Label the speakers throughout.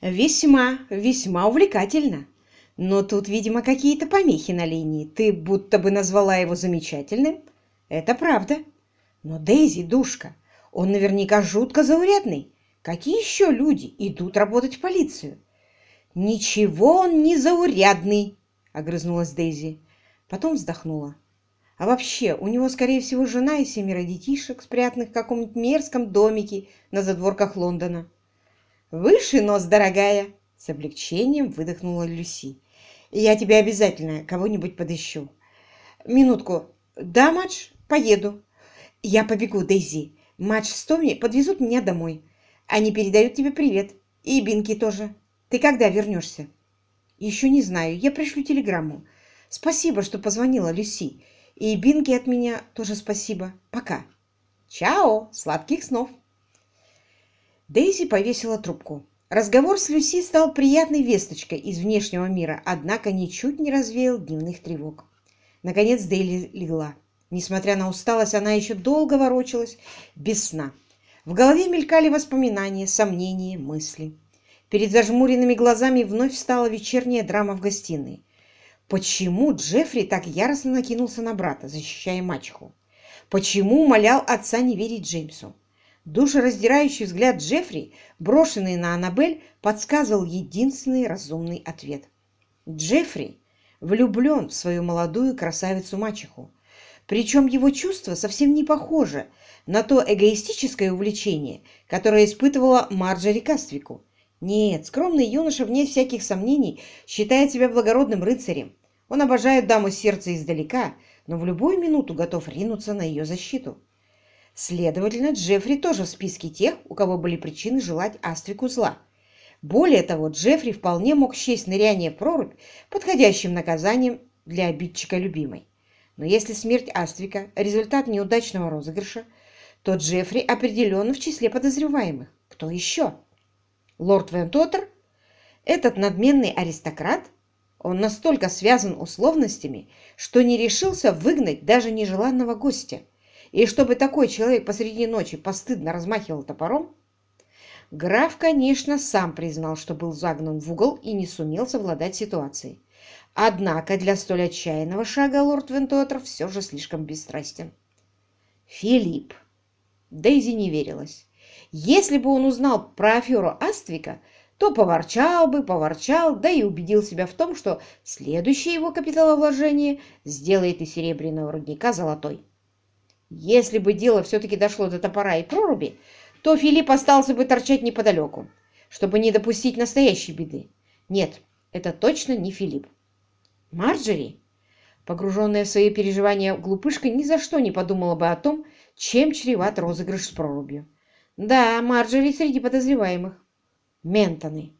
Speaker 1: Весьма, весьма увлекательно. Но тут, видимо, какие-то помехи на линии. Ты будто бы назвала его замечательным. Это правда. Но Дейзи, душка, он наверняка жутко заурядный. Какие еще люди идут работать в полицию? Ничего он не заурядный, огрызнулась Дейзи. Потом вздохнула. А вообще, у него, скорее всего, жена и семеро детишек, спрятанных в каком-нибудь мерзком домике на задворках Лондона. «Выше нос, дорогая!» — с облегчением выдохнула Люси. «Я тебе обязательно кого-нибудь подыщу». «Минутку. Да, Мадж, поеду». «Я побегу, Дейзи. Мадж с Томми подвезут меня домой. Они передают тебе привет. И Бинки тоже. Ты когда вернешься?» «Еще не знаю. Я пришлю телеграмму. Спасибо, что позвонила, Люси. И Бинки от меня тоже спасибо. Пока». «Чао! Сладких снов!» Дейзи повесила трубку. Разговор с Люси стал приятной весточкой из внешнего мира, однако ничуть не развеял дневных тревог. Наконец Дейли легла. Несмотря на усталость, она еще долго ворочалась без сна. В голове мелькали воспоминания, сомнения, мысли. Перед зажмуренными глазами вновь встала вечерняя драма в гостиной. Почему Джеффри так яростно накинулся на брата, защищая мачеху? Почему умолял отца не верить Джеймсу? Душераздирающий взгляд Джеффри, брошенный на Аннабель, подсказывал единственный разумный ответ. Джеффри влюблен в свою молодую красавицу-мачеху. Причем его чувство совсем не похоже на то эгоистическое увлечение, которое испытывала Марджори Каствику. Нет, скромный юноша, вне всяких сомнений, считает себя благородным рыцарем. Он обожает даму сердца издалека, но в любую минуту готов ринуться на ее защиту. Следовательно, Джеффри тоже в списке тех, у кого были причины желать Аствику зла. Более того, Джеффри вполне мог счесть ныряние в прорубь подходящим наказанием для обидчика любимой. Но если смерть Аствика – результат неудачного розыгрыша, то Джеффри определенно в числе подозреваемых. Кто еще? Лорд Вентотер? Этот надменный аристократ? Он настолько связан условностями, что не решился выгнать даже нежеланного гостя. И чтобы такой человек посреди ночи постыдно размахивал топором? Граф, конечно, сам признал, что был загнан в угол и не сумел совладать ситуацией. Однако для столь отчаянного шага лорд Вентуатер все же слишком бесстрастен. Филипп. Дейзи не верилась. Если бы он узнал про аферу Аствика, то поворчал бы, поворчал, да и убедил себя в том, что следующее его капиталовложение сделает из серебряного рудника золотой. Если бы дело все-таки дошло до топора и проруби, то Филипп остался бы торчать неподалеку, чтобы не допустить настоящей беды. Нет, это точно не Филипп. Марджери, погруженная в свои переживания глупышка, ни за что не подумала бы о том, чем чреват розыгрыш с прорубью. Да, Марджери среди подозреваемых. Ментоны.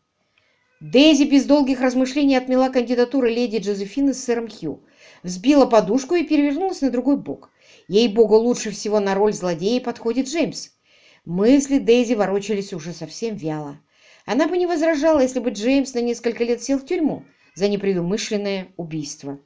Speaker 1: Дейзи без долгих размышлений отмела кандидатуру леди Джозефины с сэром Хью, взбила подушку и перевернулась на другой бок. Ей-богу, лучше всего на роль злодея подходит Джеймс. Мысли Дейзи ворочались уже совсем вяло. Она бы не возражала, если бы Джеймс на несколько лет сел в тюрьму за непредумышленное убийство.